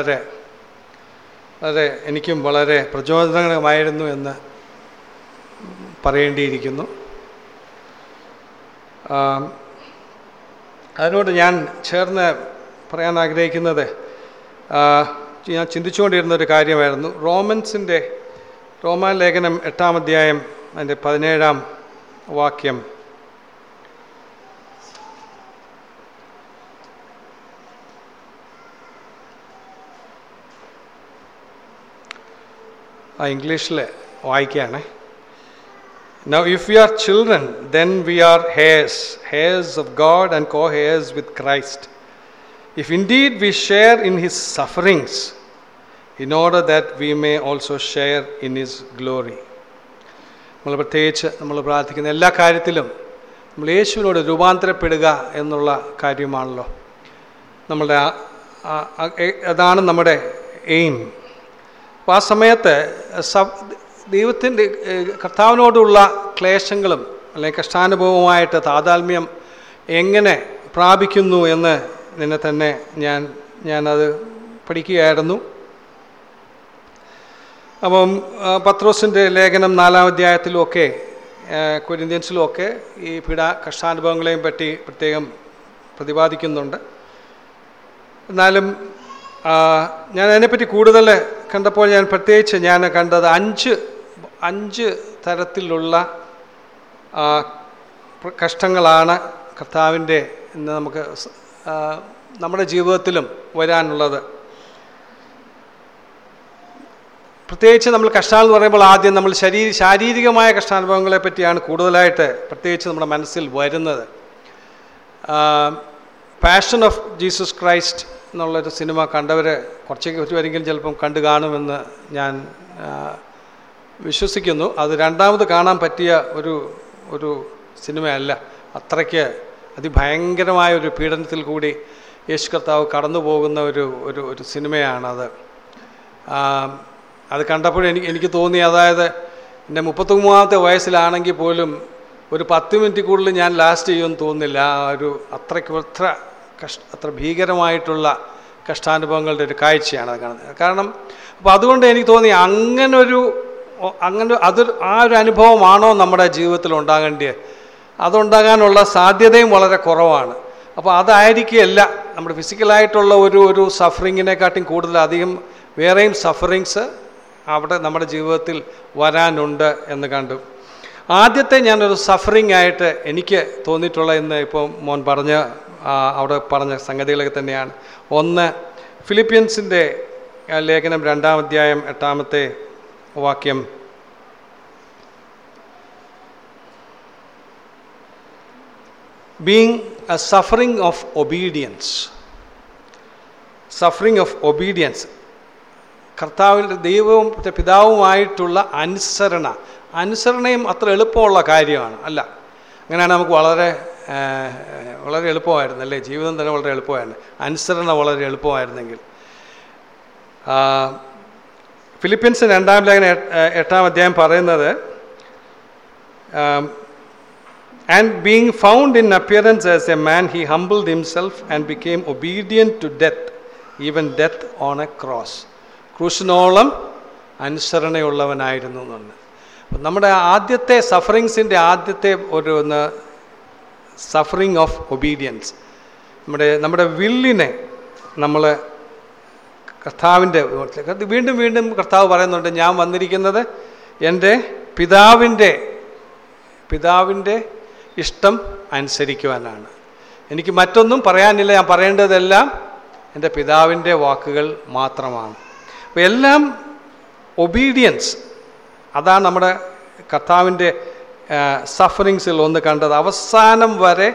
വളരെ വളരെ എനിക്കും വളരെ പ്രചോദനകരമായിരുന്നു എന്ന് പറയേണ്ടിയിരിക്കുന്നു. അതിനോട് ഞാൻ ചേർന്ന് പറയാൻ ആഗ്രഹിക്കുന്നത് ഞാൻ ചിന്തിച്ചുകൊണ്ടിരുന്ന ഒരു കാര്യമായിരുന്നു. റോമൻസിന്റെ റോമാ ലേഖനം എട്ടാം അധ്യായം അതിന്റെ പതിനേഴാം വാക്യം ആ ഇംഗ്ലീഷിൽ വായിക്കുകയാണ്. Now if you are children then we are heirs heirs of God and co heirs with Christ if indeed we share in his sufferings in order that we may also share in his glory നമ്മൾ പ്രത്യേകിച്ച് നമ്മൾ പ്രാർത്ഥിക്കുന്ന എല്ലാ കാര്യത്തിലും നമ്മൾ യേശുവിനോട് രൂപാന്തരപ്പെടുക എന്നുള്ള കാര്യമാണല്ലോ. നമ്മളുടെ അതാണ് നമ്മുടെ എയിം അപ്പോൾ ആ സമയത്ത് ദൈവത്തിന്റെ കർത്താവിനോടുള്ള ക്ലേശങ്ങളും അല്ലെങ്കിൽ കഷ്ടാനുഭവമായിട്ട് താതാത്മ്യം എങ്ങനെ പ്രാപിക്കുന്നു എന്ന് നിന്നെ തന്നെ ഞാൻ ഞാനത് പഠിക്കുകയായിരുന്നു. അപ്പം പത്രോസിന്റെ ലേഖനം നാലാം അധ്യായത്തിലുമൊക്കെ കൊരിന്ത്യൻസിലുമൊക്കെ ഈ പീഡ കഷ്ടാനുഭവങ്ങളെയും പറ്റി പ്രത്യേകം പ്രതിപാദിക്കുന്നുണ്ട്. എന്നാലും ഞാൻ അതിനെപ്പറ്റി കൂടുതൽ കണ്ടപ്പോൾ ഞാൻ പ്രത്യേകിച്ച് ഞാൻ കണ്ടത് അഞ്ച് അഞ്ച് തരത്തിലുള്ള കഷ്ടങ്ങളാണ് കർത്താവിന്റെ ഇന്ന് നമുക്ക് നമ്മുടെ ജീവിതത്തിലും വരാനുള്ളത്. പ്രത്യേകിച്ച് നമ്മൾ കഷ്ടം എന്ന് പറയുമ്പോൾ ആദ്യം നമ്മൾ ശരീര ശാരീരികമായ കഷ്ടാനുഭവങ്ങളെ പറ്റിയാണ് കൂടുതലായിട്ട് പ്രത്യേകിച്ച് നമ്മുടെ മനസ്സിൽ വരുന്നത്. പാഷൻ ഓഫ് ജീസസ് ക്രൈസ്റ്റ് എന്നുള്ളൊരു സിനിമ കണ്ടവർ കുറച്ചൊക്കെ ഒരുവരെങ്കിലും ചിലപ്പം കണ്ടു കാണുമെന്ന് ഞാൻ വിശ്വസിക്കുന്നു. അത് രണ്ടാമത് കാണാൻ പറ്റിയ ഒരു ഒരു സിനിമയല്ല. അത്രയ്ക്ക് അതിഭയങ്കരമായ ഒരു പീഡനത്തിൽ കൂടി യേശു കർത്താവ് കടന്നു പോകുന്ന ഒരു ഒരു ഒരു സിനിമയാണത്. അത് കണ്ടപ്പോൾ എനിക്ക് എനിക്ക് തോന്നി അതായത് എന്റെ മുപ്പത്തൊമ്പതാമത്തെ വയസ്സിലാണെങ്കിൽ പോലും ഒരു പത്ത് മിനിറ്റ് കൂടുതൽ ഞാൻ ലാസ്റ്റ് ചെയ്യുമെന്ന് തോന്നുന്നില്ല. ആ ഒരു അത്രയ്ക്ക് അത്ര കഷ്ട അത്ര ഭീകരമായിട്ടുള്ള കഷ്ടാനുഭവങ്ങളുടെ ഒരു കാഴ്ചയാണ് അത് കാണുന്നത്. കാരണം അപ്പോൾ അതുകൊണ്ട് എനിക്ക് തോന്നി അങ്ങനൊരു അങ്ങനെ അത് ആ ഒരു അനുഭവമാണോ നമ്മുടെ ജീവിതത്തിൽ ഉണ്ടാകേണ്ടത് അതുണ്ടാകാനുള്ള സാധ്യതയും വളരെ കുറവാണ്. അപ്പോൾ അതായിരിക്കുകയല്ല നമ്മുടെ ഫിസിക്കലായിട്ടുള്ള ഒരു ഒരു സഫറിങ്ങിനെക്കാട്ടും കൂടുതൽ അധികം വേറെയും സഫറിങ്സ് അവിടെ നമ്മുടെ ജീവിതത്തിൽ വരാനുണ്ട് എന്ന് കണ്ടു. ആദ്യത്തെ ഞാനൊരു സഫറിങ് ആയിട്ട് എനിക്ക് തോന്നിയിട്ടുള്ള ഇന്ന് ഇപ്പോൾ മോൻ പറഞ്ഞ അവിടെ പറഞ്ഞ സംഗതികളൊക്കെ തന്നെയാണ്. ഒന്ന് ഫിലിപ്പീൻസിന്റെ ആ, ലേഖനം രണ്ടാം അധ്യായം എട്ടാമത്തെ വാക്യം. Being a suffering of obedience suffering of obedience കർത്താവിന്റെ ദൈവവും പിതാവുമായിട്ടുള്ള അനുസരണ. അനുസരണയും അത്ര എളുപ്പമുള്ള കാര്യമാണ് അല്ല. അങ്ങനെയാണ് നമുക്ക് വളരെ വളരെ എളുപ്പമായിരുന്നു അല്ലേ? ജീവിതം തന്നെ വളരെ എളുപ്പമായിരുന്നു. അനുസരണ വളരെ എളുപ്പമായിരുന്നെങ്കിൽ. ഫിലിപ്പീൻസ് രണ്ടാം ലേഖന എട്ടാം അധ്യായം പറയുന്നത് and being found in appearance as a man he humbled himself and became obedient to death even death on a cross ക്രൂശിനോളം അനുസരണയുള്ളവനായിരുന്നു എന്നുണ്ട് നമ്മുടെ ആദ്യത്തെ സഫറിങ്സിന്റെ ആദ്യത്തെ ഒരു സഫറിങ് ഓഫ് ഒബീഡിയൻസ് നമ്മുടെ നമ്മുടെ വില്ലിനെ നമ്മൾ കർത്താവിന്റെ വീണ്ടും വീണ്ടും കർത്താവ് പറയുന്നുണ്ട് ഞാൻ വന്നിരിക്കുന്നത് എന്റെ പിതാവിന്റെ പിതാവിന്റെ ഇഷ്ടം അനുസരിക്കുവാനാണ്. എനിക്ക് മറ്റൊന്നും പറയാനില്ല ഞാൻ പറയേണ്ടതെല്ലാം എന്റെ പിതാവിന്റെ വാക്കുകൾ മാത്രമാണ്. അപ്പോൾ എല്ലാം ഒബീഡിയൻസ് അതാണ് നമ്മുടെ കർത്താവിന്റെ സഫറിങ്സിൽ ഒന്ന് കണ്ടത് അവസാനം വരെ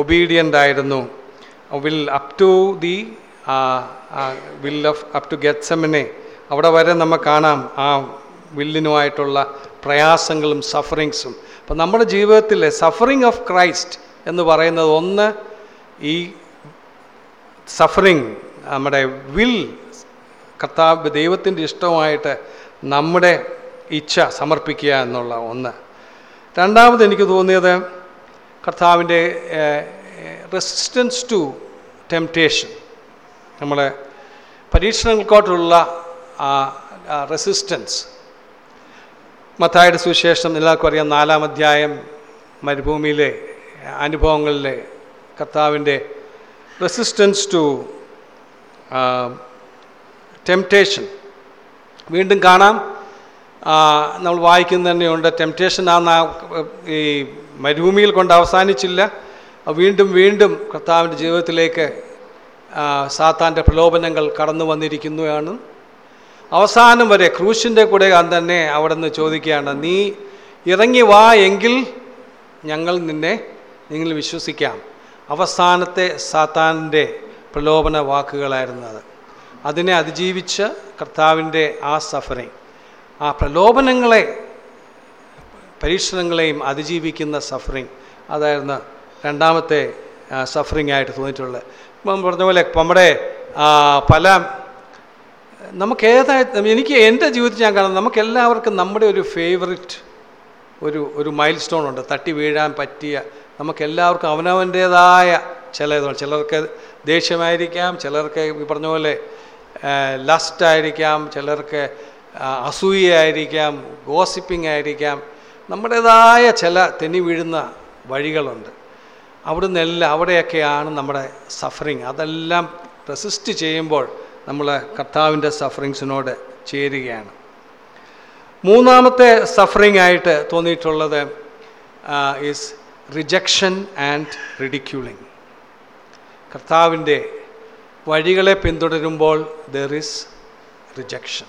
ഒബീഡിയന്റ് ആയിരുന്നു. Will up to the will of up to Gethsemane അവിടെ വരെ നമ്മൾ കാണാം ആ വില്ലിനുമായിട്ടുള്ള പ്രയാസങ്ങളും സഫറിങ്സും അപ്പം നമ്മുടെ ജീവിതത്തിലെ സഫറിങ് ഓഫ് ക്രൈസ്റ്റ് എന്ന് പറയുന്നത് ഒന്ന് ഈ സഫറിങ് നമ്മുടെ വിൽ കർത്താവ് ദൈവത്തിന്റെ ഇഷ്ടമായിട്ട് നമ്മുടെ ഇച്ഛ സമർപ്പിക്കുക എന്നുള്ള ഒന്ന്. രണ്ടാമത് എനിക്ക് തോന്നിയത് കർത്താവിന്റെ റെസിസ്റ്റൻസ് ടു ടെംപ്റ്റേഷൻ നമ്മൾ പരീക്ഷണങ്ങൾക്കോട്ടുള്ള റെസിസ്റ്റൻസ് മത്തായുടെ സുവിശേഷം എല്ലാവർക്കും അറിയാം നാലാം അധ്യായം മരുഭൂമിയിലെ അനുഭവങ്ങളിലെ കർത്താവിന്റെ റെസിസ്റ്റൻസ് ടു ടെംപ്റ്റേഷൻ വീണ്ടും കാണാം. നമ്മൾ വായിക്കുന്ന തന്നെയുണ്ട്. ടെംപ്റ്റേഷൻ ആ ഈ മരുഭൂമിയിൽ കൊണ്ട് അവസാനിച്ചില്ല. വീണ്ടും വീണ്ടും കർത്താവിന്റെ ജീവിതത്തിലേക്ക് സാത്താന്റെ പ്രലോഭനങ്ങൾ കടന്നു വന്നിരിക്കുന്നതാണ് അവസാനം വരെ ക്രൂശിന്റെ കൂടെ തന്നെ അവിടെ നിന്ന് ചോദിക്കുകയാണ് നീ ഇറങ്ങി വാ എങ്കിൽ ഞങ്ങൾ നിന്നെ നിങ്ങൾ വിശ്വസിക്കാം. അവസാനത്തെ സാത്താന്റെ പ്രലോഭന വാക്കുകളായിരുന്നത് അതിനെ അതിജീവിച്ച് കർത്താവിന്റെ ആ സഫറിങ് ആ പ്രലോഭനങ്ങളെ പരീക്ഷണങ്ങളെയും അതിജീവിക്കുന്ന സഫറിങ് അതായിരുന്നു രണ്ടാമത്തെ സഫറിങ് ആയിട്ട് തോന്നിയിട്ടുള്ളത്. ഇപ്പം പറഞ്ഞ പോലെ നമ്മുടെ പല നമുക്ക് ഏതായ എനിക്ക് എന്റെ ജീവിതത്തിൽ ഞാൻ കാണുന്നത് നമുക്ക് എല്ലാവർക്കും നമ്മുടെ ഒരു ഫേവറിറ്റ് ഒരു ഒരു മൈൽ സ്റ്റോൺ ഉണ്ട്. തട്ടി വീഴാൻ പറ്റിയ നമുക്കെല്ലാവർക്കും അവനവന്റേതായ ചില ചിലർക്ക് ദേഷ്യമായിരിക്കാം ചിലർക്ക് ഈ പറഞ്ഞ പോലെ ലസ്റ്റ് ആയിരിക്കാം ചിലർക്ക് അസൂയയായിരിക്കാം ഗോസിപ്പിംഗ് ആയിരിക്കാം നമ്മുടേതായ ചില തെന്നി വീഴുന്ന വഴികളുണ്ട്. അവിടുന്ന് എല്ലാം അവിടെയൊക്കെയാണ് നമ്മുടെ സഫറിങ് അതെല്ലാം റെസിസ്റ്റ് ചെയ്യുമ്പോൾ നമ്മൾ കർത്താവിന്റെ സഫറിങ്സിനോട് ചേരുകയാണ്. മൂന്നാമത്തെ സഫറിങ് ആയിട്ട് തോന്നിയിട്ടുള്ളത് ഈസ് റിജക്ഷൻ ആൻഡ് റിഡിക്യൂളിങ് കർത്താവിന്റെ വഴികളെ പിന്തുടരുമ്പോൾ ദർ ഈസ് റിജക്ഷൻ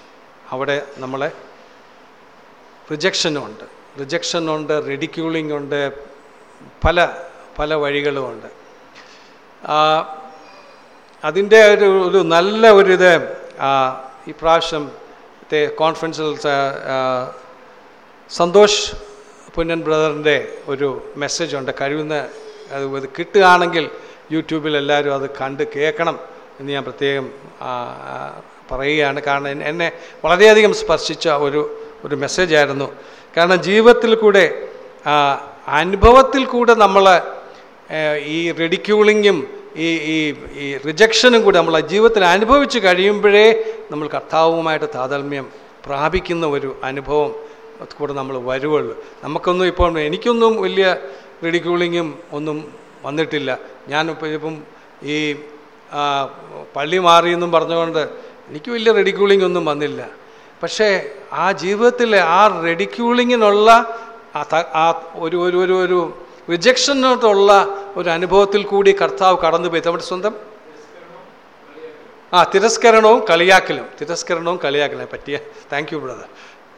അവിടെ നമ്മളെ റിജക്ഷനുണ്ട് റിജക്ഷനുണ്ട് റെഡിക്യൂളിംഗ് ഉണ്ട് പല പല വഴികളുമുണ്ട് അതിന്റെ ഒരു ഒരു നല്ല ഒരു ഇത് ഈ പ്രാവശ്യത്തെ കോൺഫറൻസിൽ സന്തോഷ് പുന്നൻ ബ്രദറിന്റെ ഒരു മെസ്സേജ് ഉണ്ട്. കഴിയുന്ന അത് ഇത് കിട്ടുകയാണെങ്കിൽ യൂട്യൂബിൽ എല്ലാവരും അത് കണ്ട് കേൾക്കണം എന്ന് ഞാൻ പ്രത്യേകം പറയുകയാണ്. കാരണം എന്നെ- വളരെയധികം സ്പർശിച്ച ഒരു ഒരു മെസ്സേജായിരുന്നു കാരണം ജീവിതത്തിൽ കൂടെ അനുഭവത്തിൽ കൂടെ നമ്മൾ ഈ റെഡിക്യൂളിങ്ങും ഈ ഈ ഈ റിജക്ഷനും കൂടെ നമ്മൾ ജീവിതത്തിൽ അനുഭവിച്ച് കഴിയുമ്പോഴേ നമ്മൾ കർത്താവുമായിട്ട് താതാത്മ്യം പ്രാപിക്കുന്ന ഒരു അനുഭവം കൂടെ നമ്മൾ വരുവുള്ളൂ. നമുക്കൊന്നും ഇപ്പോൾ എനിക്കൊന്നും വലിയ റെഡിക്യൂളിങ്ങും ഒന്നും വന്നിട്ടില്ല. ഞാനിപ്പോൾ ഇപ്പം ഈ പള്ളി മാറിയെന്നും പറഞ്ഞുകൊണ്ട് എനിക്ക് വലിയ റെഡിക്യൂളിംഗ് ഒന്നും വന്നില്ല. പക്ഷേ ആ ജീവിതത്തിലെ ആ റെഡിക്യൂളിങ്ങിനുള്ള ആ ഒരു ഒരു ഒരു ഒരു റിജക്ഷനോട്ടുള്ള ഒരു അനുഭവത്തിൽ കൂടി കർത്താവ് കടന്നുപോയി. നമ്മുടെ സ്വന്തം? ആ തിരസ്കരണവും കളിയാക്കലും. തിരസ്കരണവും കളിയാക്കലും. പറ്റിയ താങ്ക് യു ബ്രദർ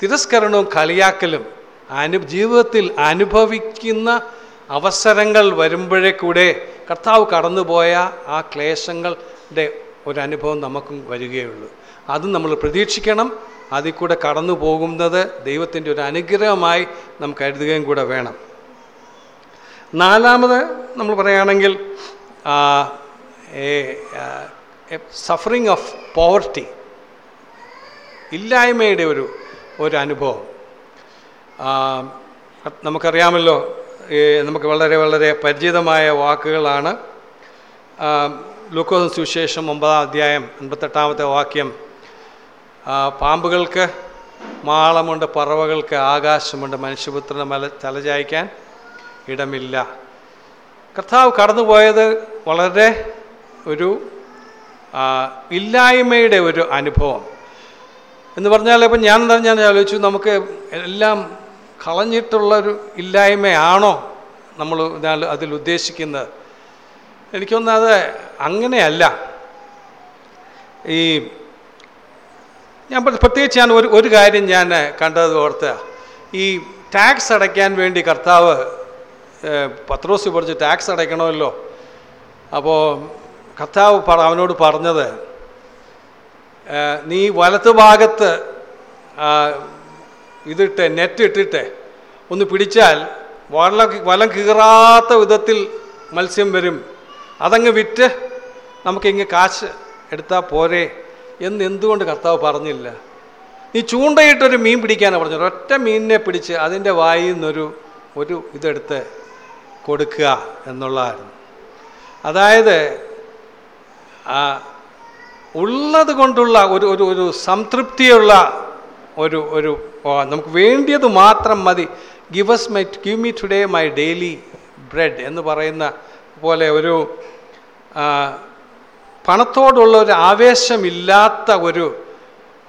തിരസ്കരണവും കളിയാക്കലും അനു ജീവിതത്തിൽ അനുഭവിക്കുന്ന അവസരങ്ങൾ വരുമ്പോഴേ കൂടെ കർത്താവ് കടന്നുപോയ ആ ക്ലേശങ്ങളുടെ ഒരു അനുഭവം നമുക്കും വരികയുള്ളൂ. അത് നമ്മൾ പ്രതീക്ഷിക്കണം. അതിൽ കൂടെ കടന്നു പോകുന്നത് ദൈവത്തിന്റെ ഒരു അനുഗ്രഹമായി നമുക്ക് കരുതുകയും കൂടെ വേണം. നാലാമത് നമ്മൾ പറയുകയാണെങ്കിൽ സഫറിങ് ഓഫ് പോവർട്ടി ഇല്ലായ്മയുടെ ഒരു ഒരു അനുഭവം. നമുക്കറിയാമല്ലോ നമുക്ക് വളരെ വളരെ പരിചിതമായ വാക്കുകളാണ്. ലൂക്കോസ് സുവിശേഷം ഒമ്പതാം അധ്യായം അൻപത്തെട്ടാമത്തെ വാക്യം പാമ്പുകൾക്ക് മാളമുണ്ട് പറവകൾക്ക് ആകാശമുണ്ട് മനുഷ്യപുത്രന് മല തലചായ്ക്കാൻ ഇടമില്ല. കർത്താവ് കടന്നുപോയത് വളരെ ഒരു ഇല്ലായ്മയുടെ ഒരു അനുഭവം. എന്ന് പറഞ്ഞാൽ ഇപ്പം ഞാൻ എന്താ ഞാൻ ആലോചിച്ചു നമുക്ക് എല്ലാം കളഞ്ഞിട്ടുള്ളൊരു ഇല്ലായ്മയാണോ നമ്മൾ അതിൽ ഉദ്ദേശിക്കുന്നത്? എനിക്കൊന്നും അത് അങ്ങനെയല്ല. ഈ ഞാൻ പ്ര- പ്രത്യേകിച്ച് ഞാൻ ഒരു ഒരു കാര്യം ഞാൻ കണ്ടത് ഓർത്ത്. ഈ ടാക്സ് അടയ്ക്കാൻ വേണ്ടി കർത്താവ് പത്രോസി കുറച്ച് ടാക്സ് അടയ്ക്കണമല്ലോ. അപ്പോൾ കർത്താവ് അവനോട് പറഞ്ഞത് നീ വലത്ത് ഭാഗത്ത് ഇതിട്ട് നെറ്റ് ഇട്ടിട്ട് ഒന്ന് പിടിച്ചാൽ വല വലം കീറാത്ത വിധത്തിൽ മത്സ്യം വരും. അതങ്ങ് വിറ്റ് നമുക്കിങ്ങ് കാശ് എടുത്താൽ പോരെ എന്ന് എന്തുകൊണ്ട് കർത്താവ് പറഞ്ഞില്ല? നീ ചൂണ്ടയിട്ടൊരു മീൻ പിടിക്കാനാണ് പറഞ്ഞത്. ഒറ്റ മീനിനെ പിടിച്ച് അതിന്റെ വായിൽ നിന്നൊരു ഒരു ഇതെടുത്ത് കൊടുക്കുക എന്നുള്ളതായിരുന്നു. അതായത് ഉള്ളത് കൊണ്ടുള്ള ഒരു ഒരു ഒരു സംതൃപ്തിയുള്ള ഒരു ഒരു നമുക്ക് വേണ്ടിയത് മാത്രം മതി. Gives my give me today my daily bread എന്ന് പറയുന്ന പോലെ ഒരു പണത്തോടുള്ള ഒരു ആവേശമില്ലാത്ത ഒരു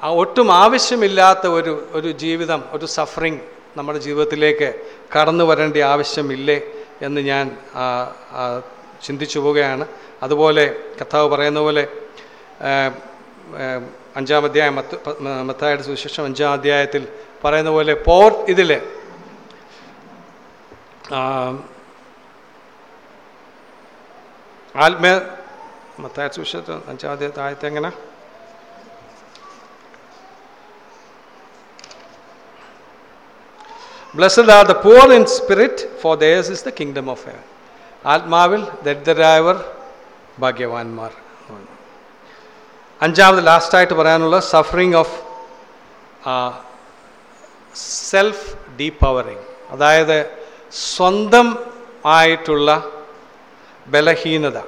ഒട്ടും ആവശ്യമില്ലാത്ത ഒരു ഒരു ജീവിതം ഒരു സഫറിങ് നമ്മുടെ ജീവിതത്തിലേക്ക് കടന്നു വരേണ്ട ആവശ്യമില്ലേ എന്ന് ഞാൻ ചിന്തിച്ചു പോവുകയാണ്. അതുപോലെ കഥാവ് പറയുന്ന പോലെ അഞ്ചാം അധ്യായം മത്ത് മത്തായുടെ സുവിശേഷം അഞ്ചാം അധ്യായത്തിൽ പറയുന്ന പോലെ പോർ ഇതിൽ ആത്മീയ മത്തായ സുവിശേഷം അഞ്ചാമത്തെ ആയത്തെ എങ്ങനെ? Blessed are the poor in spirit for theirs is the kingdom of heaven ആത്മാവിൽ ദരിദ്രരായവർ ഭാഗ്യവാന്മാർ. അഞ്ചാമത് ലാസ്റ്റായിട്ട് പറയാനുള്ള സഫറിങ് ഓഫ് സെൽഫ് ഡീപവറിങ് അതായത് സ്വന്തം ആയിട്ടുള്ള ബലഹീനത.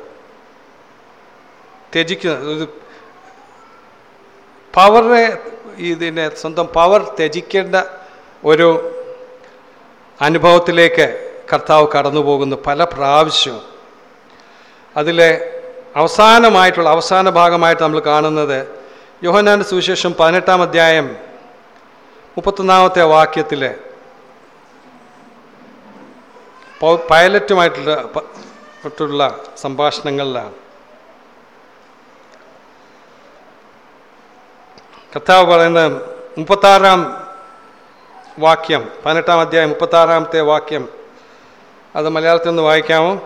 ത്യജിക്കുന്ന ഇത് പവറെ ഇതിനെ സ്വന്തം പവർ ത്യജിക്കേണ്ട ഒരു അനുഭവത്തിലേക്ക് കർത്താവ് കടന്നു പോകുന്നു പല പ്രാവശ്യവും. അതിലെ അവസാനമായിട്ടുള്ള അവസാന ഭാഗമായിട്ട് നമ്മൾ കാണുന്നത് യോഹനാന്റെ സുവിശേഷം പതിനെട്ടാം അധ്യായം മുപ്പത്തൊന്നാമത്തെ വാക്യത്തിൽ പൈലറ്റുമായിട്ടുള്ള മറ്റുള്ള സംഭാഷണങ്ങളിലാണ്. കർത്താവ് പറയുന്ന മുപ്പത്താറാം വാക്യം പതിനെട്ടാം അധ്യായം മുപ്പത്താറാമത്തെ വാക്യം അത് മലയാളത്തിൽ നിന്ന് വായിക്കാമോ?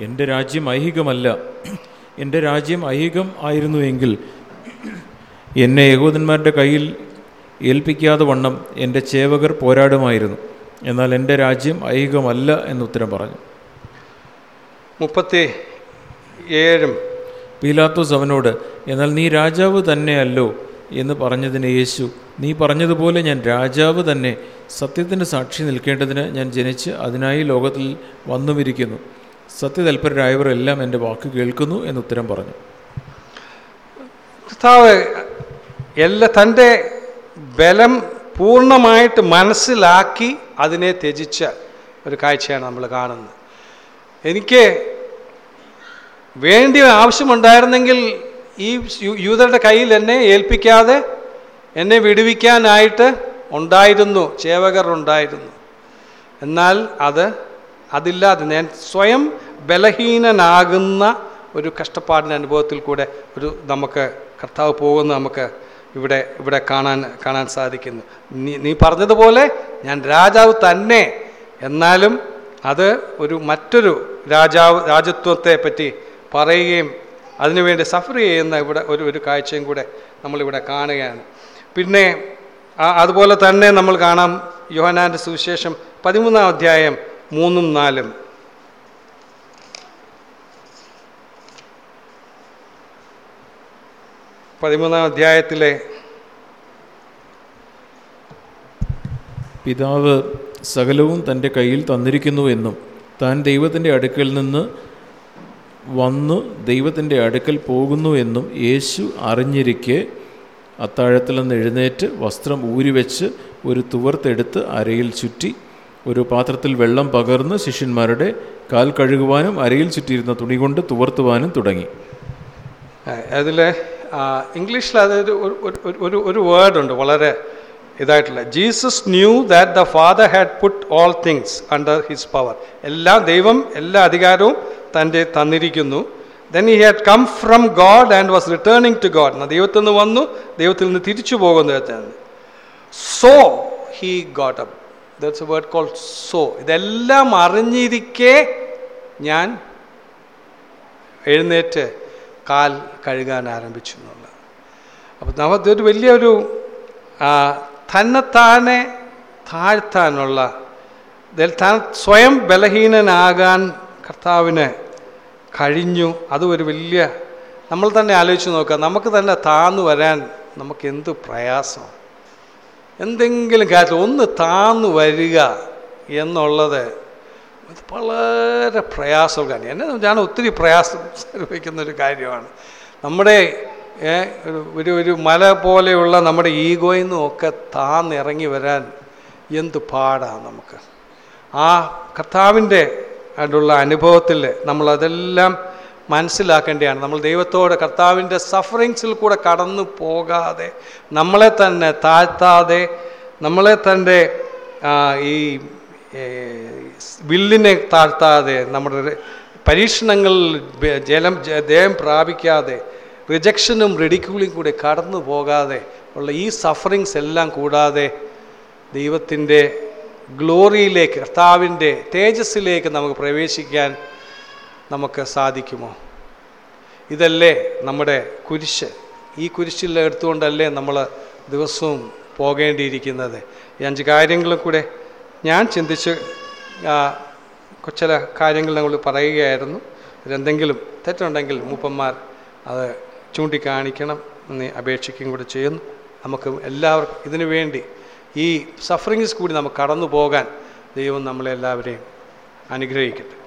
എന്റെ രാജ്യം ഐഹികമല്ല. എന്റെ രാജ്യം ഐഹികം ആയിരുന്നുവെങ്കിൽ എന്നെ യഹൂദന്മാരുടെ കയ്യിൽ ഏൽപ്പിക്കാതെ വണ്ണം എന്റെ ചേവകർ പോരാടുമായിരുന്നു. എന്നാൽ എന്റെ രാജ്യം ഐഹികമല്ല എന്നുത്തരം പറഞ്ഞു. മുപ്പത്തി ഏഴും പീലാത്തോസ് അവനോട് എന്നാൽ നീ രാജാവ് തന്നെയല്ലോ എന്ന് പറഞ്ഞതിന് യേശു നീ പറഞ്ഞതുപോലെ ഞാൻ രാജാവ് തന്നെ സത്യത്തിന് സാക്ഷി നിൽക്കേണ്ടതിന് ഞാൻ ജനിച്ച് അതിനായി ലോകത്തിൽ വന്നുമിരിക്കുന്നു. സത്യതൽപരരായവർ എല്ലാം എന്റെ വാക്ക് കേൾക്കുന്നു എന്ന് ഉത്തരം പറഞ്ഞു. കർത്താവ് എല്ലാ തന്റെ ബലം പൂർണമായിട്ട് മനസ്സിലാക്കി അതിനെ ത്യജിച്ച ഒരു കാഴ്ചയാണ് നമ്മൾ കാണുന്നത്. എനിക്ക് വേണ്ടി ആവശ്യമുണ്ടായിരുന്നെങ്കിൽ ഈ യൂതരുടെ കയ്യിൽ എന്നെ ഏൽപ്പിക്കാതെ എന്നെ വിടുവിക്കാനായിട്ട് ഉണ്ടായിരുന്നു ചേവകർ ഉണ്ടായിരുന്നു. എന്നാൽ അത് അതില്ലാതെ ഞാൻ സ്വയം ബലഹീനനാകുന്ന ഒരു കഷ്ടപ്പാടിന്റെ അനുഭവത്തിൽ കൂടെ ഒരു നമുക്ക് കർത്താവ് പോകുന്ന നമുക്ക് ഇവിടെ ഇവിടെ കാണാൻ കാണാൻ സാധിക്കുന്നു. നീ നീ പറഞ്ഞതുപോലെ ഞാൻ രാജാവ് തന്നെ. എന്നാലും അത് ഒരു മറ്റൊരു രാജാവ് രാജത്വത്തെ പറ്റി പറയുകയും അതിനുവേണ്ടി സഫർ ചെയ്യുന്ന ഇവിടെ ഒരു ഒരു കാഴ്ചയും കൂടെ നമ്മളിവിടെ കാണുകയാണ്. പിന്നെ അതുപോലെ തന്നെ നമ്മൾ കാണാം യോഹനാന്റെ സുവിശേഷം പതിമൂന്നാം അധ്യായം മൂന്നും നാലും. പതിമൂന്നാം അധ്യായത്തിലെ പിതാവ് സകലവും തന്റെ കയ്യിൽ തന്നിരിക്കുന്നു എന്നും താൻ ദൈവത്തിന്റെ അടുക്കൽ നിന്ന് വന്ന് ദൈവത്തിന്റെ അടുക്കൽ പോകുന്നു എന്നും യേശു അറിഞ്ഞിരിക്കെ അത്താഴത്തിൽ നിന്ന് എഴുന്നേറ്റ് വസ്ത്രം ഊരിവെച്ച് ഒരു തുവർത്തെടുത്ത് അരയിൽ ചുറ്റി ഒരു പാത്രത്തിൽ വെള്ളം പകർന്ന് ശിഷ്യന്മാരുടെ കാൽ കഴുകുവാനും അരയിൽ ചുറ്റിയിരുന്ന തുണി കൊണ്ട് തുവർത്തുവാനും തുടങ്ങി. അതിൽ ഇംഗ്ലീഷിൽ അതൊരു ഒരു- ഒരു- വേർഡുണ്ട് വളരെ ഇതായിട്ടുള്ള. Jesus knew that the father had put all things under his power. എല്ലാം ദൈവം എല്ലാ അധികാരവും തന്റെ തന്നിരിക്കുന്നു. Then he had come from God and was returning to God ദൈവത്തിൽ നിന്ന് വന്നു ദൈവത്തിൽ നിന്ന് തിരിച്ചു പോകുന്നു so he got up that's a word call so ഇതെല്ലാം അറിഞ്ഞിരിക്കെ ഞാൻ എഴുന്നേറ്റ്. കാൽ കഴുകാൻ ആരംഭിച്ചു എന്നുള്ളത്. അപ്പോൾ നമുക്കൊരു വലിയൊരു തന്നെ തന്നെത്താനെ താഴ്ത്താനുള്ള താൻ സ്വയം ബലഹീനനാകാൻ കർത്താവിന് കഴിഞ്ഞു. അത് ഒരു വലിയ നമ്മൾ തന്നെ ആലോചിച്ച് നോക്കുക. നമുക്ക് തന്നെ താന്നു വരാൻ നമുക്ക് എന്ത് പ്രയാസം? എന്തെങ്കിലും കാര്യത്തിൽ ഒന്ന് താന്നു വരിക എന്നുള്ളത് വളരെ പ്രയാസമാണ് എന്നെ ഞാൻ ഒത്തിരി പ്രയാസം അനുഭവിക്കുന്ന ഒരു കാര്യമാണ്. നമ്മുടെ ഒരു- ഒരു മല പോലെയുള്ള നമ്മുടെ ഈഗോയിൽ നിന്നൊക്കെ താന്നിറങ്ങി വരാൻ എന്ത് പാടാണ് നമുക്ക്. ആ കർത്താവിന്റെ ആയിട്ടുള്ള അനുഭവത്തിൽ നമ്മളതെല്ലാം മനസ്സിലാക്കേണ്ടതാണ്. നമ്മൾ ദൈവത്തോട് കർത്താവിന്റെ സഫറിങ്സിൽ കൂടെ കടന്നു പോകാതെ നമ്മളെ തന്നെ താഴ്ത്താതെ നമ്മളെ തന്റെ ഈ വില്ലിനെ താഴ്ത്താതെ നമ്മുടെ പരീക്ഷണങ്ങളിൽ ജലം ജയം പ്രാപിക്കാതെ റിജക്ഷനും റെഡിക്യൂളിയും കൂടെ കടന്നു പോകാതെ ഉള്ള ഈ സഫറിങ്സ് എല്ലാം കൂടാതെ ദൈവത്തിന്റെ ഗ്ലോറിയിലേക്ക് കർത്താവിന്റെ തേജസ്സിലേക്ക് നമുക്ക് പ്രവേശിക്കാൻ നമുക്ക് സാധിക്കുമോ? ഇതല്ലേ നമ്മുടെ കുരിശ്. ഈ കുരിശിൽ എടുത്തുകൊണ്ടല്ലേ നമ്മൾ ദിവസവും പോകേണ്ടിയിരിക്കുന്നത്. ഈ അഞ്ച് കാര്യങ്ങളും കൂടെ ഞാൻ ചിന്തിച്ച് ചില കാര്യങ്ങൾ നമ്മൾ പറയുകയായിരുന്നു. എന്തെങ്കിലും തെറ്റുണ്ടെങ്കിൽ മൂപ്പന്മാർ അത് ചൂണ്ടിക്കാണിക്കണം എന്ന് അപേക്ഷിക്കുകയും കൂടെ ചെയ്യുന്നു. നമുക്ക് എല്ലാവർക്കും ഇതിനു വേണ്ടി ഈ സഫറിങ്സ് കൂടി നമുക്ക് കടന്നു പോകാൻ ദൈവം നമ്മളെല്ലാവരെയും അനുഗ്രഹിക്കട്ടെ.